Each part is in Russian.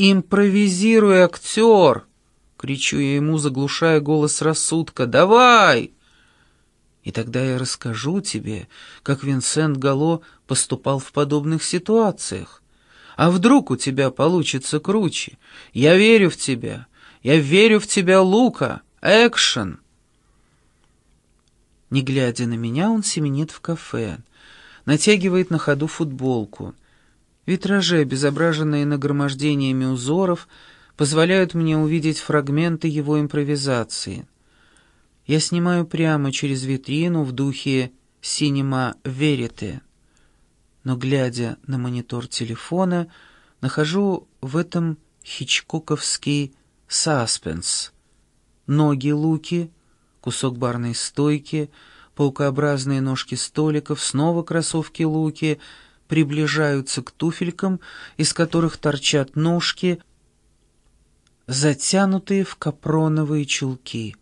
«Импровизируй, актер!» — кричу я ему, заглушая голос рассудка. «Давай!» И тогда я расскажу тебе, как Винсент Гало поступал в подобных ситуациях. А вдруг у тебя получится круче? Я верю в тебя. Я верю в тебя, Лука. Экшен!» Не глядя на меня, он семенит в кафе, натягивает на ходу футболку. Витражи, обезображенные нагромождениями узоров, позволяют мне увидеть фрагменты его импровизации. Я снимаю прямо через витрину в духе «Синема Верите». Но, глядя на монитор телефона, нахожу в этом хичкоковский саспенс. Ноги Луки — кусок барной стойки, паукообразные ножки столиков, снова кроссовки Луки приближаются к туфелькам, из которых торчат ножки, затянутые в капроновые чулки.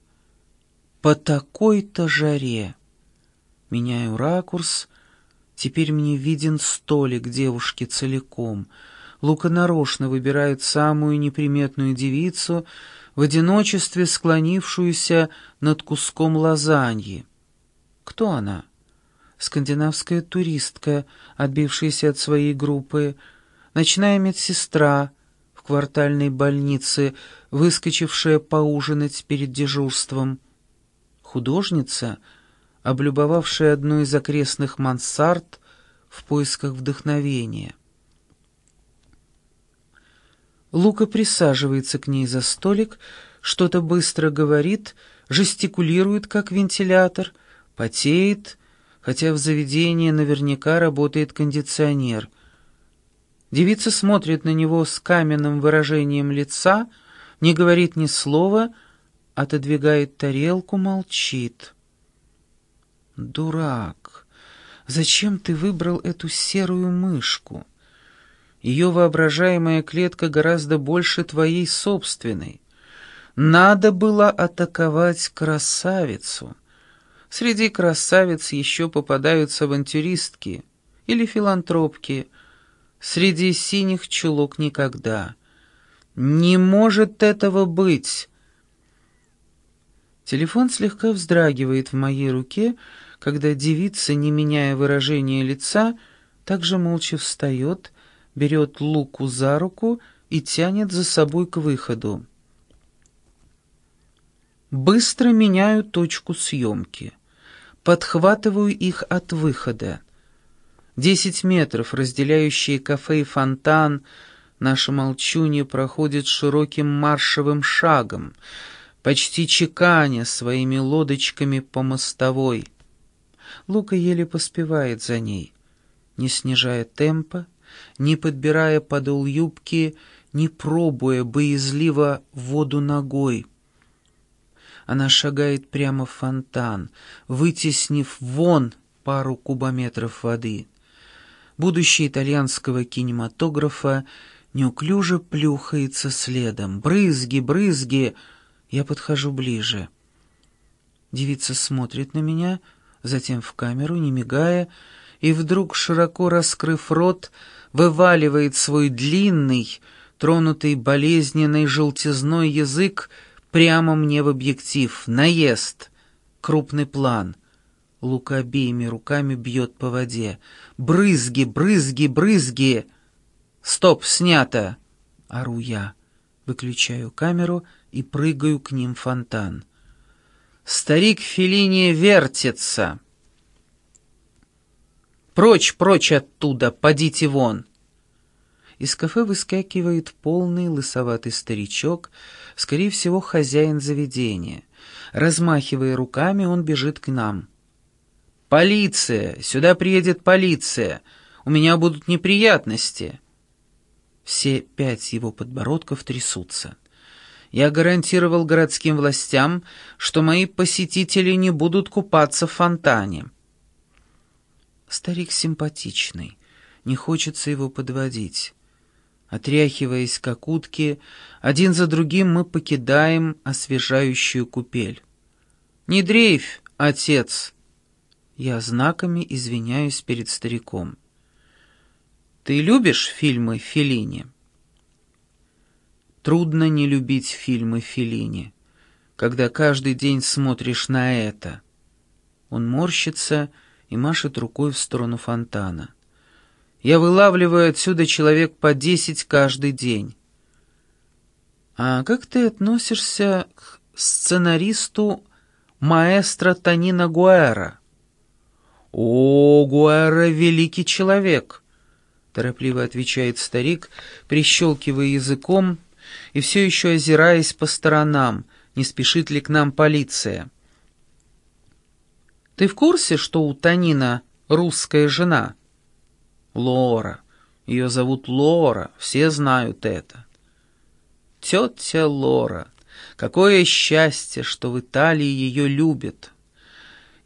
По такой-то жаре. Меняю ракурс, теперь мне виден столик девушки целиком. Лука нарочно выбирает самую неприметную девицу — в одиночестве склонившуюся над куском лазаньи. Кто она? Скандинавская туристка, отбившаяся от своей группы, ночная медсестра в квартальной больнице, выскочившая поужинать перед дежурством, художница, облюбовавшая одну из окрестных мансард в поисках вдохновения. Лука присаживается к ней за столик, что-то быстро говорит, жестикулирует, как вентилятор, потеет, хотя в заведении наверняка работает кондиционер. Девица смотрит на него с каменным выражением лица, не говорит ни слова, отодвигает тарелку, молчит. «Дурак! Зачем ты выбрал эту серую мышку?» Ее воображаемая клетка гораздо больше твоей собственной. Надо было атаковать красавицу. Среди красавиц еще попадаются авантюристки или филантропки. Среди синих чулок никогда. Не может этого быть. Телефон слегка вздрагивает в моей руке, когда девица, не меняя выражения лица, также молча встает берет Луку за руку и тянет за собой к выходу. Быстро меняю точку съемки. Подхватываю их от выхода. Десять метров, разделяющие кафе и фонтан, наше молчунье проходит широким маршевым шагом, почти чеканя своими лодочками по мостовой. Лука еле поспевает за ней, не снижая темпа, не подбирая подол юбки, не пробуя боязливо воду ногой. Она шагает прямо в фонтан, вытеснив вон пару кубометров воды. Будущее итальянского кинематографа неуклюже плюхается следом. «Брызги, брызги!» Я подхожу ближе. Девица смотрит на меня, затем в камеру, не мигая, и вдруг, широко раскрыв рот, вываливает свой длинный, тронутый болезненной желтизной язык прямо мне в объектив. Наезд. Крупный план. Лука обеими руками бьет по воде. «Брызги, брызги, брызги!» «Стоп, снято!» — ору я. Выключаю камеру и прыгаю к ним фонтан. «Старик Феллини вертится!» Прочь, прочь оттуда, подите вон!» Из кафе выскакивает полный лысоватый старичок, скорее всего, хозяин заведения. Размахивая руками, он бежит к нам. «Полиция! Сюда приедет полиция! У меня будут неприятности!» Все пять его подбородков трясутся. Я гарантировал городским властям, что мои посетители не будут купаться в фонтане. Старик симпатичный, не хочется его подводить. Отряхиваясь, как утки, один за другим мы покидаем освежающую купель. «Не дрейфь, отец!» Я знаками извиняюсь перед стариком. «Ты любишь фильмы Феллини?» Трудно не любить фильмы Феллини, когда каждый день смотришь на это. Он морщится и машет рукой в сторону фонтана. Я вылавливаю отсюда человек по десять каждый день. А как ты относишься к сценаристу маэстро Танина Гуэра? О, Гуэра — великий человек, торопливо отвечает старик, прищелкивая языком и все еще озираясь по сторонам, не спешит ли к нам полиция. Ты в курсе, что у Танина русская жена? Лора. Ее зовут Лора, все знают это. Тетя Лора. Какое счастье, что в Италии ее любят.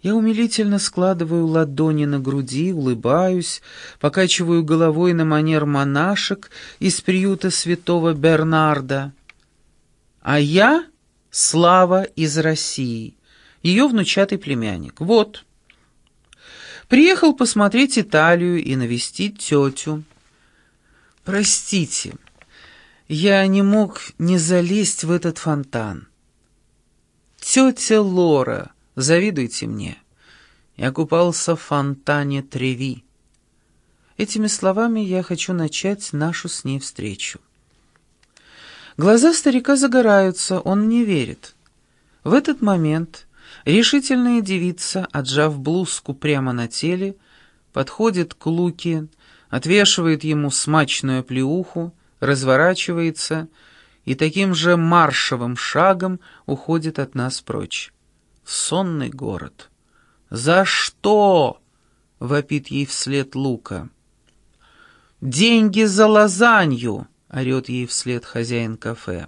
Я умилительно складываю ладони на груди, улыбаюсь, покачиваю головой на манер монашек из приюта святого Бернарда. А я — Слава из России, ее внучатый племянник. Вот. Приехал посмотреть Италию и навестить тетю. Простите, я не мог не залезть в этот фонтан. Тетя Лора... Завидуйте мне. Я купался в фонтане Треви. Этими словами я хочу начать нашу с ней встречу. Глаза старика загораются, он не верит. В этот момент решительная девица, отжав блузку прямо на теле, подходит к Луке, отвешивает ему смачную плеуху, разворачивается и таким же маршевым шагом уходит от нас прочь сонный город. «За что?» — вопит ей вслед Лука. «Деньги за лазанью!» — орет ей вслед хозяин кафе.